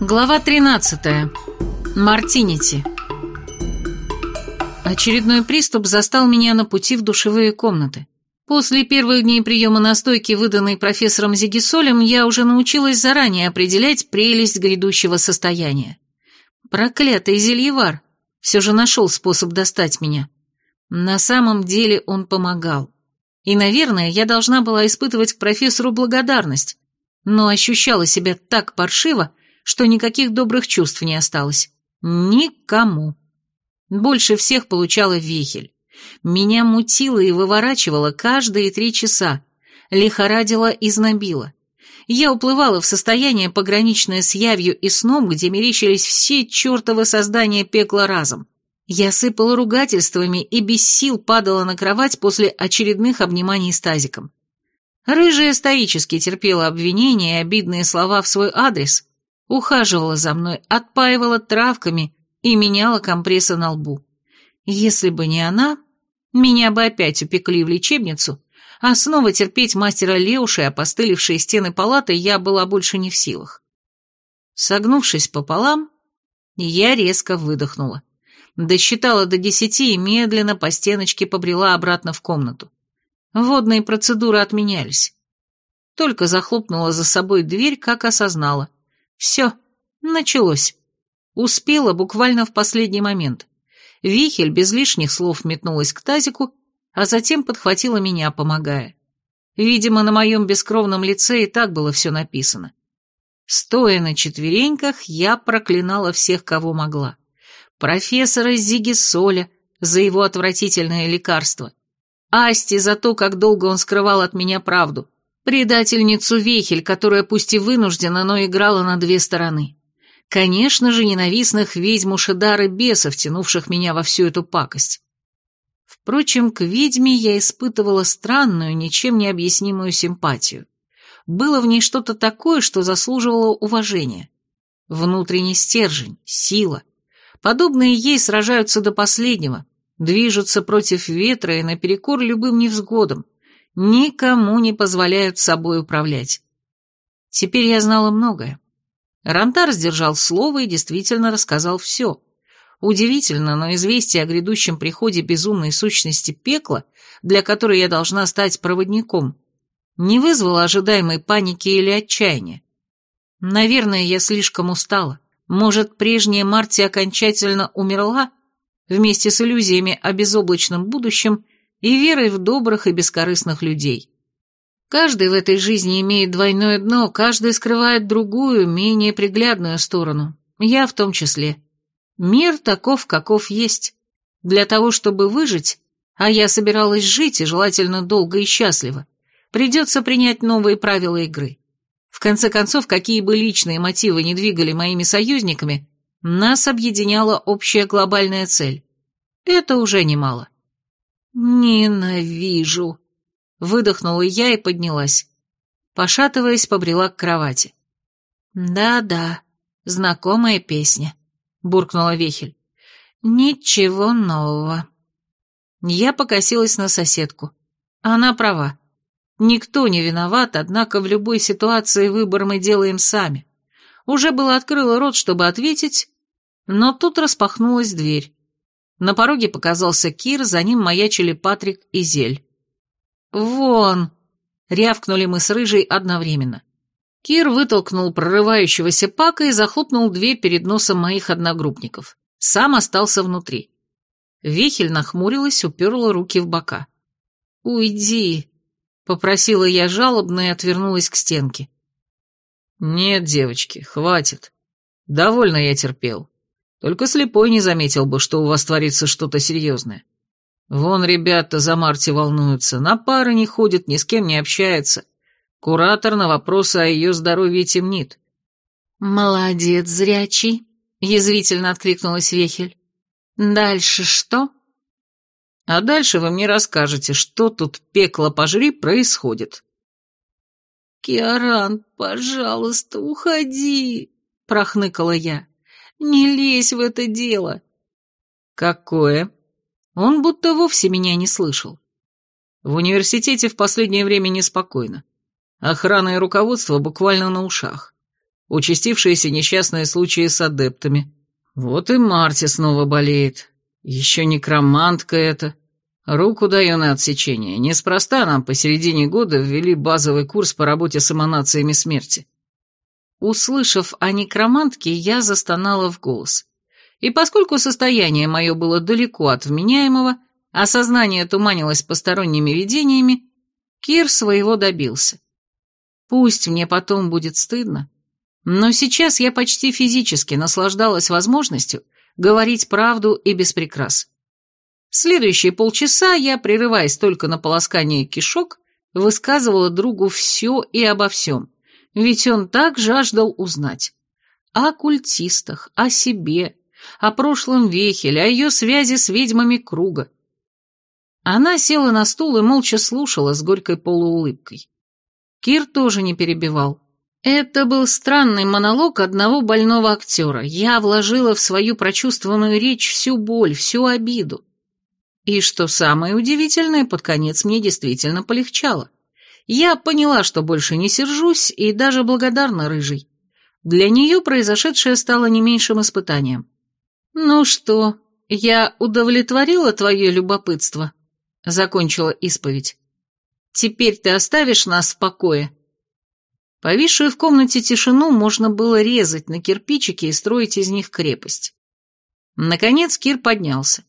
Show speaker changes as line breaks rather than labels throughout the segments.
Глава 13. Мартинити. Очередной приступ застал меня на пути в душевые комнаты. После первых дней приема настойки, выданной профессором Зигисолем, я уже научилась заранее определять прелесть грядущего состояния. Проклятый зельевар все же нашел способ достать меня. На самом деле он помогал. И, наверное, я должна была испытывать к профессору благодарность, но ощущала себя так паршиво, что никаких добрых чувств не осталось. Никому. Больше всех получала Вихель. Меня мутило и выворачивало каждые три часа, лихорадило и знобило. Я уплывала в состояние, пограничное с явью и сном, где мерещились все чертовы создания пекла разом. Я сыпала ругательствами и без сил падала на кровать после очередных обниманий с тазиком. Рыжая стоически терпела обвинения и обидные слова в свой адрес, ухаживала за мной, отпаивала травками и меняла компрессы на лбу. Если бы не она, меня бы опять упекли в лечебницу, а снова терпеть мастера Леуши и опостылевшие стены палаты я была больше не в силах. Согнувшись пополам, я резко выдохнула. Досчитала до десяти и медленно по стеночке побрела обратно в комнату. Водные процедуры отменялись. Только захлопнула за собой дверь, как осознала. Все, началось. Успела буквально в последний момент. Вихель без лишних слов метнулась к тазику, а затем подхватила меня, помогая. Видимо, на моем бескровном лице и так было все написано. Стоя на четвереньках, я проклинала всех, кого могла. Профессора Зиги Соля за его отвратительное лекарство. Асти за то, как долго он скрывал от меня правду. Предательницу Вехель, которая пусть и вынуждена, но играла на две стороны. Конечно же, ненавистных ведьм Шедар и бесов, тянувших меня во всю эту пакость. Впрочем, к ведьме я испытывала странную, ничем не объяснимую симпатию. Было в ней что-то такое, что заслуживало уважения. Внутренний стержень, сила. Подобные ей сражаются до последнего, движутся против ветра и наперекор любым невзгодам, никому не позволяют собой управлять. Теперь я знала многое. Рантар сдержал слово и действительно рассказал все. Удивительно, но известие о грядущем приходе безумной сущности пекла, для которой я должна стать проводником, не вызвало ожидаемой паники или отчаяния. Наверное, я слишком устала. Может, прежняя Марти окончательно умерла, вместе с иллюзиями о безоблачном будущем и верой в добрых и бескорыстных людей. Каждый в этой жизни имеет двойное дно, каждый скрывает другую, менее приглядную сторону. Я в том числе. Мир таков, каков есть. Для того, чтобы выжить, а я собиралась жить и желательно долго и счастливо, придется принять новые правила игры. В конце концов, какие бы личные мотивы не двигали моими союзниками, нас объединяла общая глобальная цель. Это уже немало. «Ненавижу», Выдохнула я и поднялась. Пошатываясь, побрела к кровати. «Да-да, знакомая песня», — буркнула Вехель. «Ничего нового». Я покосилась на соседку. Она права. Никто не виноват, однако в любой ситуации выбор мы делаем сами. Уже было открыла рот, чтобы ответить, но тут распахнулась дверь. На пороге показался Кир, за ним маячили Патрик и Зель. «Вон!» — рявкнули мы с Рыжей одновременно. Кир вытолкнул прорывающегося пака и захлопнул дверь перед носом моих одногруппников. Сам остался внутри. Вихель нахмурилась, уперла руки в бока. «Уйди!» — попросила я жалобно и отвернулась к стенке. «Нет, девочки, хватит. Довольно я терпел. Только слепой не заметил бы, что у вас творится что-то серьезное. Вон ребята за Марти волнуются, на пары не ходят, ни с кем не общается. Куратор на вопросы о ее здоровье темнит. «Молодец, зрячий», — язвительно откликнулась Вехель. «Дальше что?» «А дальше вы мне расскажете, что тут, пекло пожри, происходит». «Киаран, пожалуйста, уходи», — прохныкала я. «Не лезь в это дело». «Какое?» Он будто вовсе меня не слышал. В университете в последнее время неспокойно. Охрана и руководство буквально на ушах.
участившиеся несчастные случаи с адептами. Вот и Марти снова болеет. Еще некромантка это. Руку даю на отсечение. Неспроста нам посередине года ввели базовый курс по работе с эманациями смерти.
Услышав о некромантке, я застонала в голос. И поскольку состояние мое было далеко от вменяемого, а сознание туманилось посторонними видениями, Кир своего добился. Пусть мне потом будет стыдно, но сейчас я почти физически наслаждалась возможностью говорить правду и без прикрас. Следующие полчаса я, прерываясь только на полоскание кишок, высказывала другу все и обо всем, ведь он так жаждал узнать. О культистах, о себе, о прошлом Вехеле, о ее связи с ведьмами круга. Она села на стул и молча слушала с горькой полуулыбкой. Кир тоже не перебивал. Это был странный монолог одного больного актера. Я вложила в свою прочувствованную речь всю боль, всю обиду. И что самое удивительное, под конец мне действительно полегчало. Я поняла, что больше не сержусь, и даже благодарна рыжей. Для нее произошедшее стало не меньшим испытанием. «Ну что, я удовлетворила твое любопытство?» Закончила исповедь. «Теперь ты оставишь нас в покое?» Повисшую в комнате тишину можно было резать на кирпичики и строить из них крепость. Наконец Кир поднялся.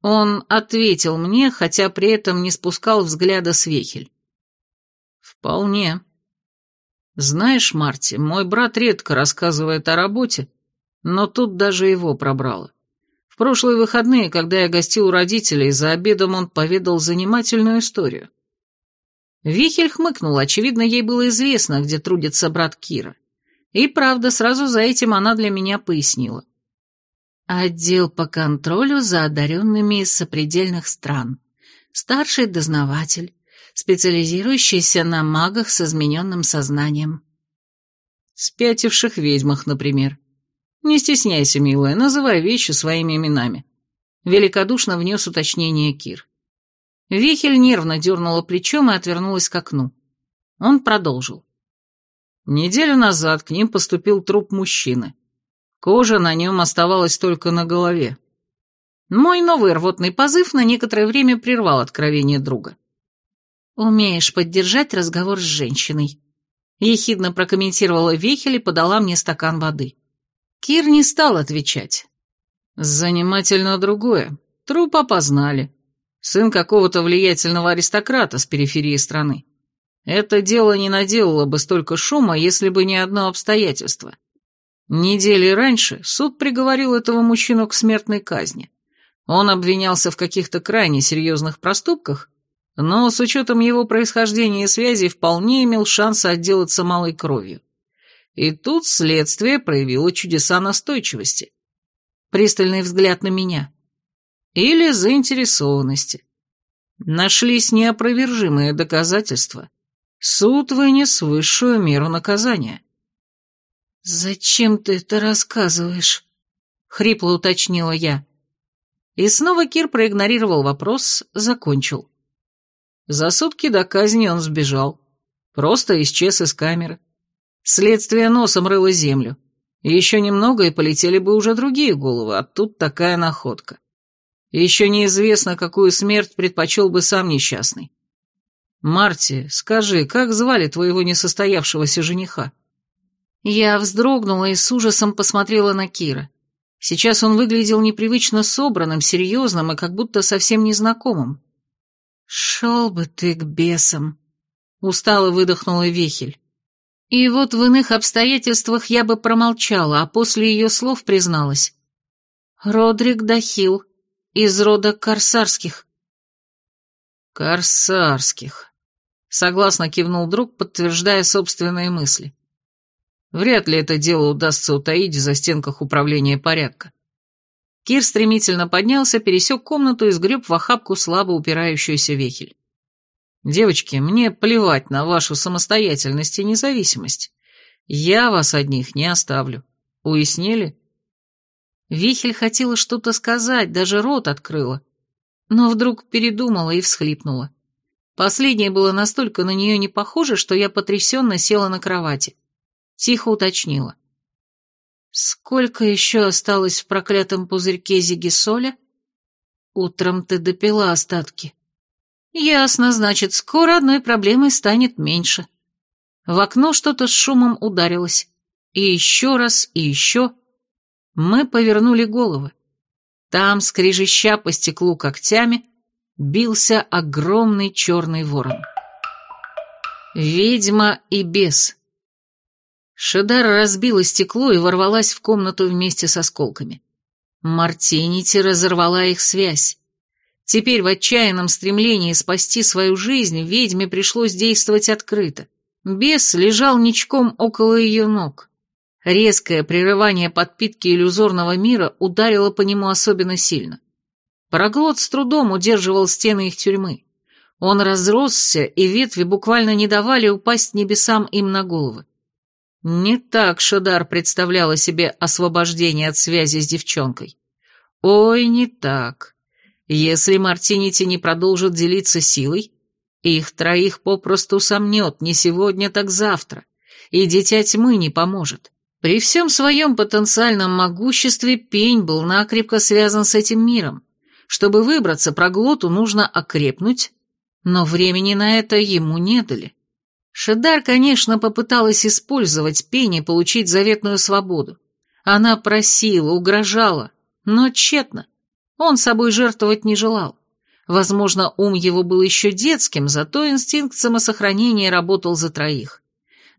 Он ответил мне, хотя при этом не спускал взгляда с вехель. «Вполне. Знаешь, Марти, мой брат редко рассказывает о работе, но тут даже его пробрало. В прошлые выходные, когда я гостил у родителей, за обедом он поведал занимательную историю. Вихель хмыкнул, очевидно, ей было известно, где трудится брат Кира. И правда, сразу за этим она для меня пояснила. Отдел по контролю за одаренными из сопредельных стран. Старший дознаватель, специализирующийся на магах с измененным сознанием. Спятивших ведьмах, например. Не стесняйся, милая, называй вещи своими именами. Великодушно внес уточнение Кир. Вихель нервно дернула плечом и отвернулась к окну. Он продолжил. Неделю назад к ним поступил труп мужчины. Кожа на нем оставалась только на голове. Мой новый рвотный позыв на некоторое время прервал откровение друга. «Умеешь поддержать разговор с женщиной», — ехидно прокомментировала Вехель и подала мне стакан воды. Кир не стал отвечать. «Занимательно другое. Труп опознали. Сын какого-то влиятельного аристократа с периферии страны. Это дело не наделало бы столько шума, если бы не одно обстоятельство. Недели раньше суд приговорил этого мужчину к смертной казни. Он обвинялся в каких-то крайне серьезных проступках, но с учетом его происхождения и связи вполне имел шанс отделаться малой кровью. И тут следствие проявило чудеса настойчивости. Пристальный взгляд на меня. Или заинтересованности. Нашлись неопровержимые доказательства. Суд вынес высшую меру наказания. «Зачем ты это рассказываешь?» — хрипло уточнила я. И снова Кир проигнорировал вопрос, закончил. За сутки до казни он сбежал. Просто исчез из камеры. Следствие носом рыло землю. Еще немного, и полетели бы уже другие головы, а тут такая находка. Еще неизвестно, какую смерть предпочел бы сам несчастный. Марти, скажи, как звали твоего несостоявшегося жениха? Я вздрогнула и с ужасом посмотрела на Кира. Сейчас он выглядел непривычно собранным, серьезным и как будто совсем незнакомым. «Шел бы ты к бесам!» — устало выдохнула Вехель. И вот в иных обстоятельствах я бы промолчала, а после ее слов призналась. «Родрик Дахил, из рода Корсарских». «Корсарских», — согласно кивнул друг, подтверждая собственные мысли. Вряд ли это дело удастся утаить в застенках управления порядка. Кир стремительно поднялся, пересек комнату и сгреб в охапку слабо упирающуюся вехель. «Девочки, мне плевать на вашу самостоятельность и независимость. Я вас одних не оставлю. Уяснили?» Вихель хотела что-то сказать, даже рот открыла, но вдруг передумала и всхлипнула. Последнее было настолько на нее не похоже, что я потрясенно села на кровати. тихо уточнила. «Сколько еще осталось в проклятом пузырьке зигисоля?» «Утром ты допила остатки». «Ясно, значит, скоро одной проблемой станет меньше». В окно что-то с шумом ударилось. И еще раз, и еще. Мы повернули головы. Там, скрежеща по стеклу когтями, бился огромный черный ворон. Ведьма и бес. Шедар разбила стекло и ворвалась в комнату вместе с осколками. Мартинити разорвала их связь. Теперь в отчаянном стремлении спасти свою жизнь ведьме пришлось действовать открыто. Бес лежал ничком около ее ног. Резкое прерывание подпитки иллюзорного мира ударило по нему особенно сильно. Проглот с трудом удерживал стены их тюрьмы. Он разросся, и ветви буквально не давали упасть небесам им на головы. Не так Шадар представляла себе освобождение от связи с девчонкой. Ой, не так. Если Мартинити не продолжит делиться силой, их троих попросту сомнет не сегодня, так завтра, и дитя тьмы не поможет. При всем своем потенциальном могуществе пень был накрепко связан с этим миром. Чтобы выбраться проглоту, нужно окрепнуть, но времени на это ему не дали. Шедар, конечно, попыталась использовать пень и получить заветную свободу. Она просила, угрожала, но тщетно. Он собой жертвовать не желал. Возможно, ум его был еще детским, зато инстинкт самосохранения работал за троих.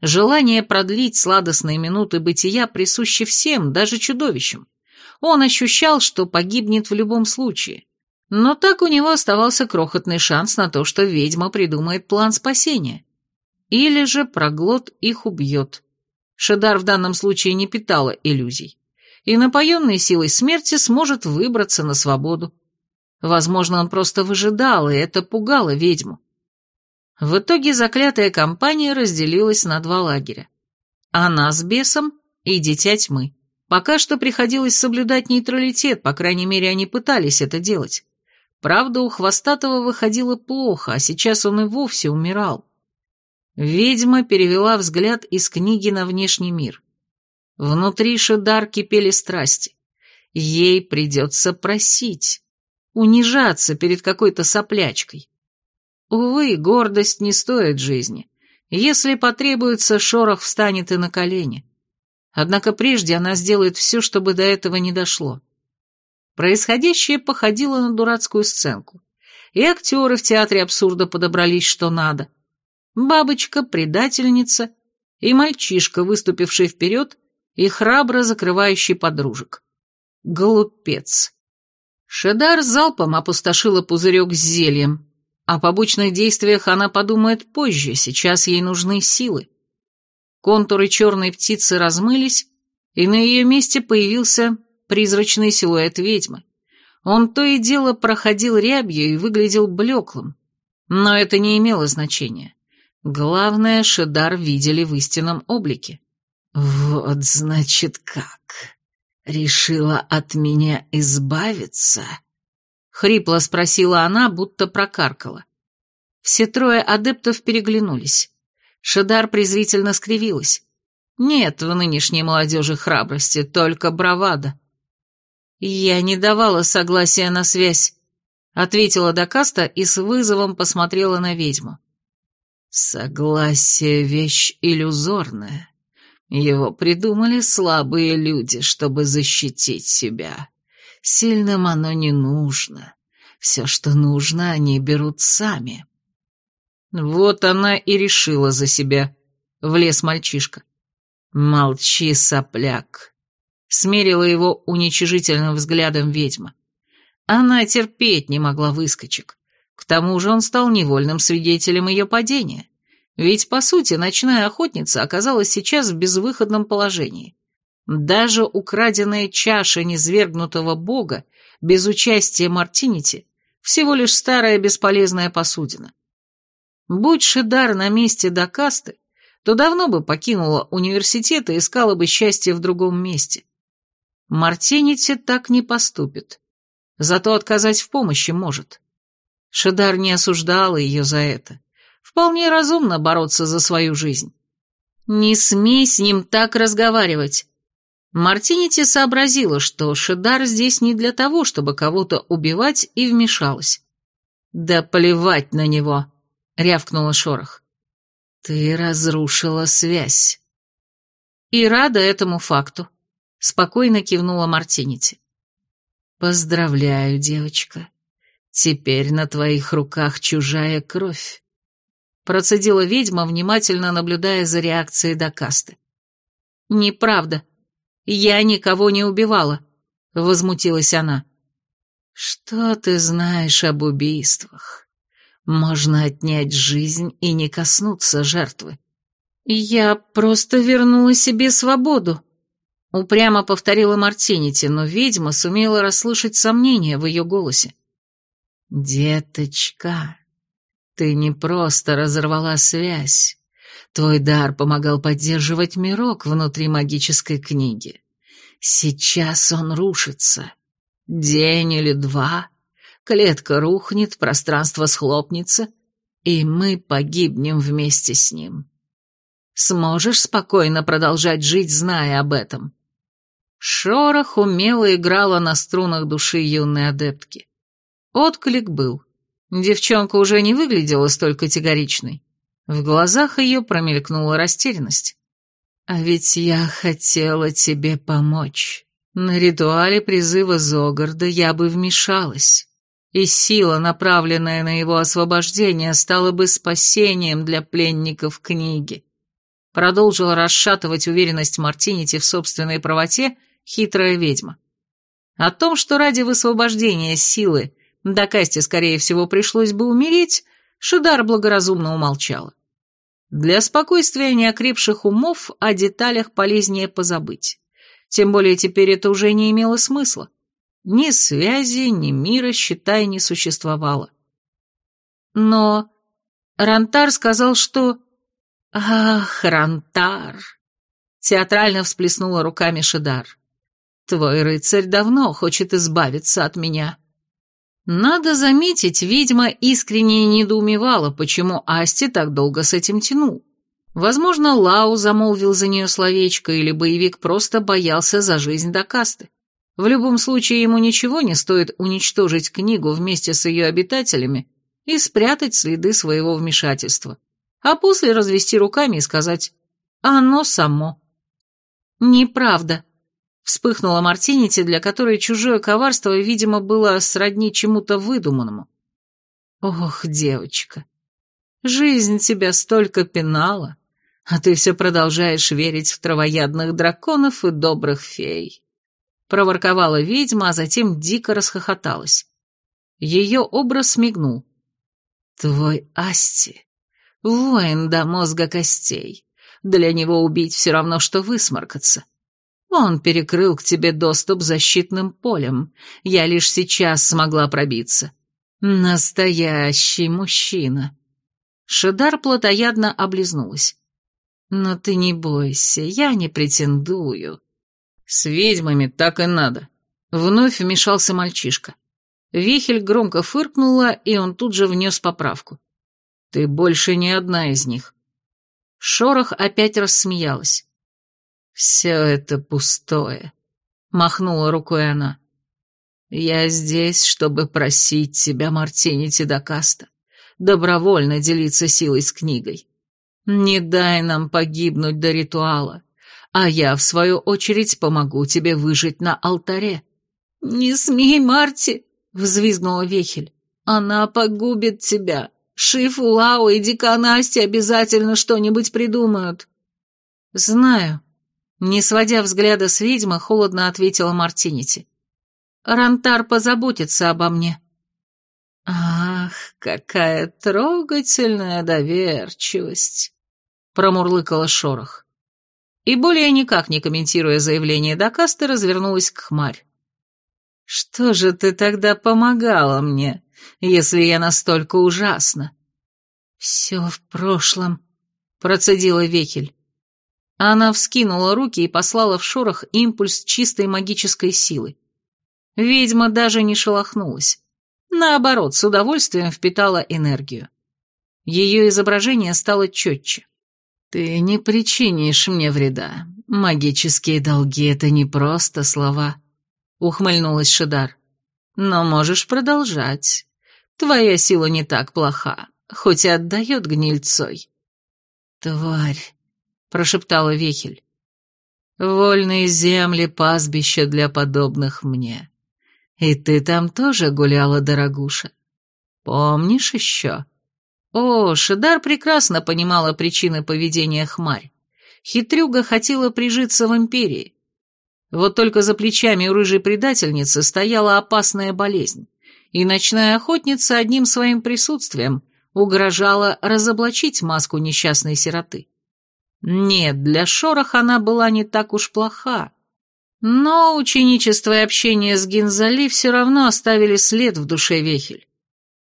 Желание продлить сладостные минуты бытия присуще всем, даже чудовищам. Он ощущал, что погибнет в любом случае. Но так у него оставался крохотный шанс на то, что ведьма придумает план спасения. Или же проглот их убьет. Шедар в данном случае не питала иллюзий. И напоенный силой смерти сможет выбраться на свободу. Возможно, он просто выжидал, и это пугало ведьму. В итоге заклятая компания разделилась на два лагеря. Она с бесом и дитя тьмы. Пока что приходилось соблюдать нейтралитет, по крайней мере, они пытались это делать. Правда, у Хвостатого выходило плохо, а сейчас он и вовсе умирал. Ведьма перевела взгляд из книги на внешний мир. Внутри Шедар кипели страсти. Ей придется просить унижаться перед какой-то соплячкой. Увы, гордость не стоит жизни. Если потребуется, шорох встанет и на колени. Однако прежде она сделает все, чтобы до этого не дошло. Происходящее походило на дурацкую сценку. И актеры в театре абсурда подобрались что надо. Бабочка, предательница и мальчишка, выступивший вперед и храбро закрывающий подружек. Глупец. Шедар залпом опустошила пузырек с зельем. О побочных действиях она подумает позже, сейчас ей нужны силы. Контуры черной птицы размылись, и на ее месте появился призрачный силуэт ведьмы. Он то и дело проходил рябью и выглядел блеклым. Но это не имело значения. Главное, Шедар видели в истинном облике. «Вот, значит, как!» «Решила от меня избавиться?» — хрипло спросила она, будто прокаркала. Все трое адептов переглянулись. Шедар презрительно скривилась. «Нет в нынешней молодежи храбрости, только бравада». «Я не давала согласия на связь», — ответила Дакаста и с вызовом посмотрела на ведьму. «Согласие — вещь иллюзорная. Его придумали слабые люди, чтобы защитить себя. Сильным оно не нужно. Все, что нужно, они берут сами. Вот она и решила за себя, влез мальчишка. Молчи, сопляк. Смерила его уничижительным взглядом ведьма. Она терпеть не могла выскочек. К тому же он стал невольным свидетелем ее падения. Ведь, по сути, ночная охотница оказалась сейчас в безвыходном положении. Даже украденная чаша низвергнутого бога без участия Мартинити всего лишь старая бесполезная посудина. Будь Шидар на месте Дакасты, то давно бы покинула университет и искала бы счастье в другом месте. Мартинити так не поступит, зато отказать в помощи может. Шидар не осуждала ее за это. Вполне разумно бороться за свою жизнь. «Не смей с ним так разговаривать!» Мартинити сообразила, что Шидар здесь не для того, чтобы кого-то убивать, и вмешалась. «Да плевать на него!» — рявкнула Шорох. «Ты разрушила связь». И рада этому факту. Спокойно кивнула Мартинити. «Поздравляю, девочка. Теперь на твоих руках чужая кровь», — процедила ведьма, внимательно наблюдая за реакцией Дакасты. «Неправда. Я никого не убивала», — возмутилась она. «Что ты знаешь об убийствах? Можно отнять жизнь и не коснуться жертвы». «Я просто вернула себе свободу», — упрямо повторила Мартинити, но ведьма сумела расслышать сомнения в ее голосе. «Деточка, ты не просто разорвала связь. Твой дар помогал поддерживать мирок внутри магической книги. Сейчас он рушится. День или два, клетка рухнет, пространство схлопнется, и мы погибнем вместе с ним. Сможешь спокойно продолжать жить, зная об этом?» Шорох умело играла на струнах души юной адептки. Отклик был. Девчонка уже не выглядела столь категоричной. В глазах ее промелькнула растерянность. «А ведь я хотела тебе помочь. На ритуале призыва Зогарда я бы вмешалась, и сила, направленная на его освобождение, стала бы спасением для пленников книги». Продолжила расшатывать уверенность Мартинити в собственной правоте хитрая ведьма. О том, что ради высвобождения силы до Касти, скорее всего, пришлось бы умереть, Шидар благоразумно умолчала. Для спокойствия неокрепших умов о деталях полезнее позабыть. Тем более теперь это уже не имело смысла. Ни связи, ни мира, считай, не существовало. Но Рантар сказал, что... Ах, Рантар! Театрально всплеснула руками Шидар. Твой рыцарь давно хочет избавиться от меня. Надо заметить, ведьма искренне недоумевала, почему Асти так долго с этим тянул. Возможно, Лау замолвил за нее словечко, или боевик просто боялся за жизнь до касты. В любом случае, ему ничего не стоит уничтожить книгу вместе с ее обитателями и спрятать следы своего вмешательства, а после развести руками и сказать «оно само». «Неправда», Вспыхнула Мартинити, для которой чужое коварство, видимо, было сродни чему-то выдуманному. Ох, девочка, жизнь тебя столько пинала, а ты все продолжаешь верить в травоядных драконов и добрых фей. Проворковала ведьма, а затем дико расхохоталась. Ее образ смигнул. Твой Асти, воин до мозга костей. Для него убить все равно, что высморкаться. Он перекрыл к тебе доступ защитным полем. Я лишь сейчас смогла пробиться. Настоящий мужчина. Шидар плотоядно облизнулась. Но ты не бойся, я не претендую. С ведьмами так и надо. Вновь вмешался мальчишка. Вихель громко фыркнула, и он тут же внес поправку. Ты больше не одна из них. Шорох опять рассмеялась. «Все это пустое», — махнула рукой она. «Я здесь, чтобы просить тебя, Мартини Тидакаста, добровольно делиться силой с книгой. Не дай нам погибнуть до ритуала, а я, в свою очередь, помогу тебе выжить на алтаре». «Не смей, Марти!» — взвизгнула Вехель. «Она погубит тебя. Шиф, Лао и Дика Настя обязательно что-нибудь придумают». «Знаю», не сводя взгляда с ведьмы, холодно ответила Мартинити. «Рантар позаботится обо мне». «Ах, какая трогательная доверчивость!» — промурлыкала шорох. И более никак не комментируя заявление Дакаста, развернулась к хмарь. «Что же ты тогда помогала мне, если я настолько ужасна?» «Все в прошлом», — процедила Векель. Она вскинула руки и послала в шорох импульс чистой магической силы. Ведьма даже не шелохнулась. Наоборот, с удовольствием впитала энергию. Ее изображение стало четче.
Ты не причинишь мне вреда. Магические долги — это не просто слова, — ухмыльнулась Шидар. Но можешь продолжать. Твоя сила не так плоха, хоть и отдает гнильцой. Тварь, — прошептала Вехель. Вольные земли, пастбища для подобных мне. И ты там тоже гуляла, дорогуша. Помнишь еще? О, Шидар прекрасно понимала причины поведения хмарь. Хитрюга хотела прижиться в империи. Вот только за плечами у рыжей предательницы стояла опасная болезнь, и ночная охотница одним своим присутствием угрожала разоблачить маску несчастной сироты. Нет, для шорох она была не так уж плоха, но ученичество и общение с Гинзали все равно оставили след в душе Вехель.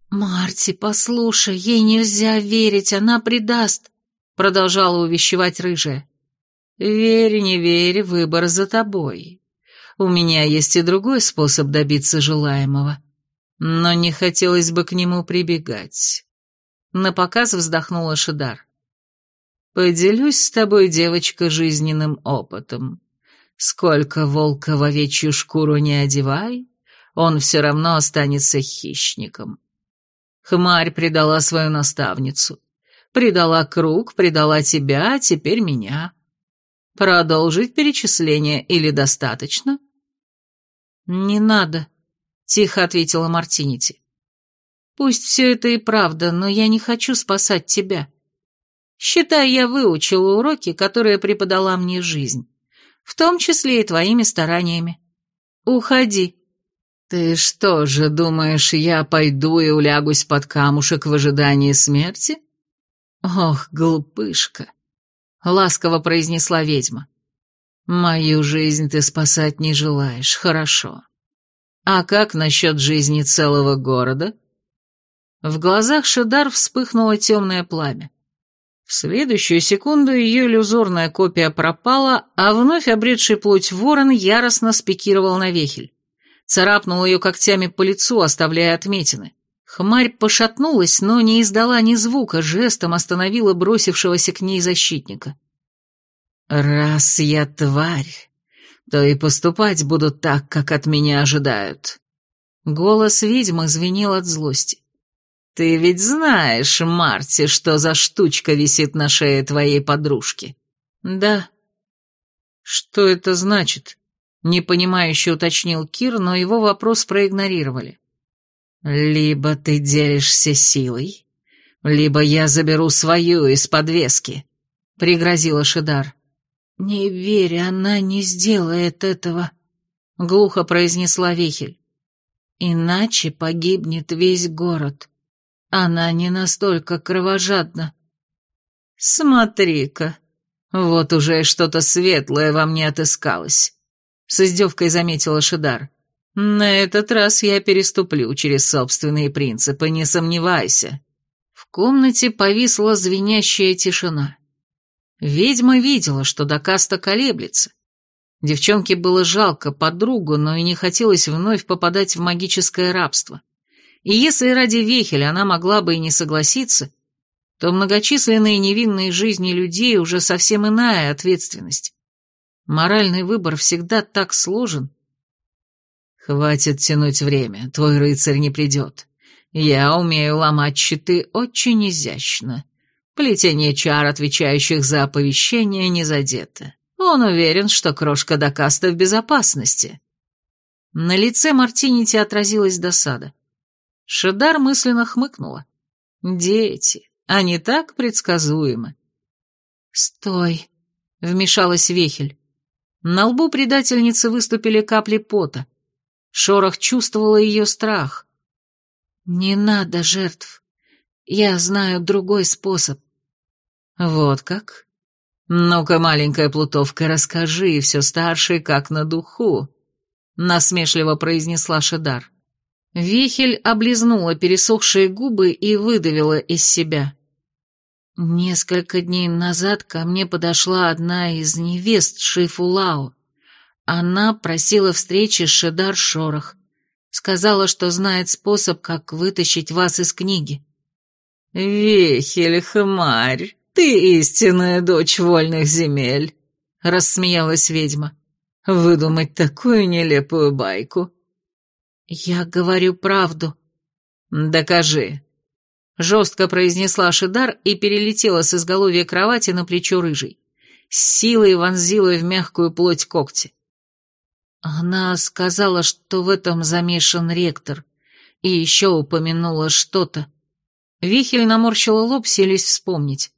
«Марти, послушай, ей нельзя верить, она предаст», — продолжала увещевать рыжая.
«Верь, не верь, выбор за тобой. У меня есть и другой способ добиться желаемого, но не хотелось бы к нему прибегать». На показ вздохнула Шидар. «Поделюсь с тобой, девочка, жизненным опытом. Сколько волка в овечью шкуру не одевай, он все равно останется хищником». Хмарь предала свою наставницу. Предала круг, предала тебя, а теперь меня. Продолжить перечисление или достаточно?
Не надо, тихо ответила Мартинити. Пусть все это и правда, но я не хочу спасать тебя. Считай, я выучила уроки, которые преподала мне жизнь, в том числе и твоими стараниями. Уходи.
«Ты что же, думаешь, я пойду и улягусь под камушек в ожидании смерти?» «Ох, глупышка!» — ласково произнесла ведьма. «Мою жизнь ты спасать не желаешь, хорошо. А как насчет жизни целого города?» В глазах Шедар вспыхнуло темное пламя. В следующую секунду ее иллюзорная копия пропала, а вновь обретший плоть ворон яростно спикировал на вехель царапнул ее когтями по лицу, оставляя отметины. Хмарь пошатнулась, но не издала ни звука, жестом остановила бросившегося к ней защитника. «Раз я тварь, то и поступать буду так, как от меня ожидают». Голос ведьмы звенел от злости. «Ты ведь знаешь, Марти, что за штучка висит на шее твоей подружки?» «Да». «Что это значит?» Непонимающе уточнил Кир, но его вопрос проигнорировали. «Либо ты делишься силой, либо я заберу свою из подвески», — пригрозила Шидар.
«Не верь, она не сделает этого», — глухо произнесла Вихель. «Иначе погибнет весь город. Она не настолько кровожадна».
«Смотри-ка, вот уже что-то светлое во мне отыскалось» с издевкой заметила Шидар. «На этот раз я переступлю через собственные принципы, не сомневайся». В комнате повисла звенящая тишина. Ведьма видела, что Дакаста колеблется. Девчонке было жалко подругу, но и не хотелось вновь попадать в магическое рабство. И если ради Вехеля она могла бы и не согласиться, то многочисленные невинные жизни людей уже совсем иная ответственность. Моральный выбор всегда так сложен. Хватит тянуть время, твой рыцарь не придет. Я умею ломать щиты очень изящно. Плетение чар, отвечающих за оповещение, не задето. Он уверен, что крошка Дакаста в безопасности. На лице Мартинити отразилась досада. Шедар мысленно хмыкнула. «Дети, они так предсказуемы».
«Стой!» — вмешалась Вехель. На лбу предательницы выступили капли пота. Шорох чувствовала ее страх. «Не надо жертв. Я знаю другой способ».
«Вот как? Ну-ка, маленькая плутовка, расскажи все старшей, как на духу», — насмешливо произнесла Шедар. Вихель облизнула пересохшие губы и выдавила из себя.
Несколько дней назад ко мне подошла одна из невест Шифулао. Она просила встречи с Шедар Шорох. Сказала, что знает способ, как вытащить вас из книги.
«Вехель, хмарь, ты истинная дочь вольных земель», — рассмеялась ведьма. «Выдумать такую нелепую байку».
«Я говорю правду».
«Докажи», — жестко произнесла Шидар и перелетела с изголовья кровати на плечо рыжей. С силой вонзила в мягкую плоть когти.
Она сказала, что в этом замешан ректор, и еще упомянула что-то.
Вихель наморщила лоб, селись вспомнить.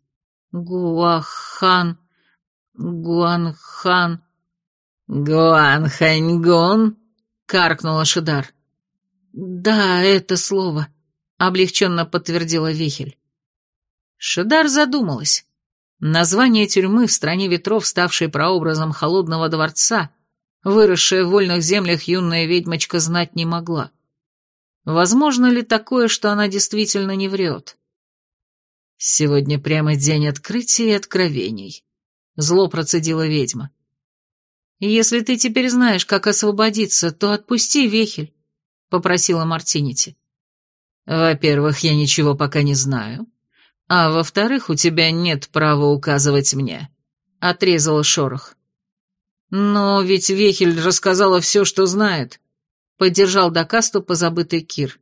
Гуахан... Гуанхан...
«Гуанханьгон?» — каркнула Шидар.
«Да, это слово», — облегченно подтвердила Вихель.
Шидар задумалась. Название тюрьмы в стране ветров, ставшей прообразом холодного дворца, выросшая в вольных землях юная ведьмочка знать не могла. Возможно ли такое, что она действительно не врет? Сегодня прямо день открытия и откровений. Зло процедила ведьма.
«Если ты теперь знаешь, как освободиться, то отпусти Вехель», — попросила Мартинити.
«Во-первых, я ничего пока не знаю, а во-вторых, у тебя нет права указывать мне», — отрезала Шорох.
«Но ведь Вехель рассказала все, что знает», — поддержал Дакасту позабытый Кир.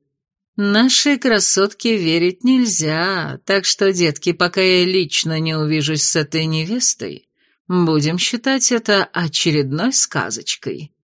«Нашей красотке верить нельзя, так что, детки, пока я лично не увижусь с этой невестой, будем считать это очередной сказочкой».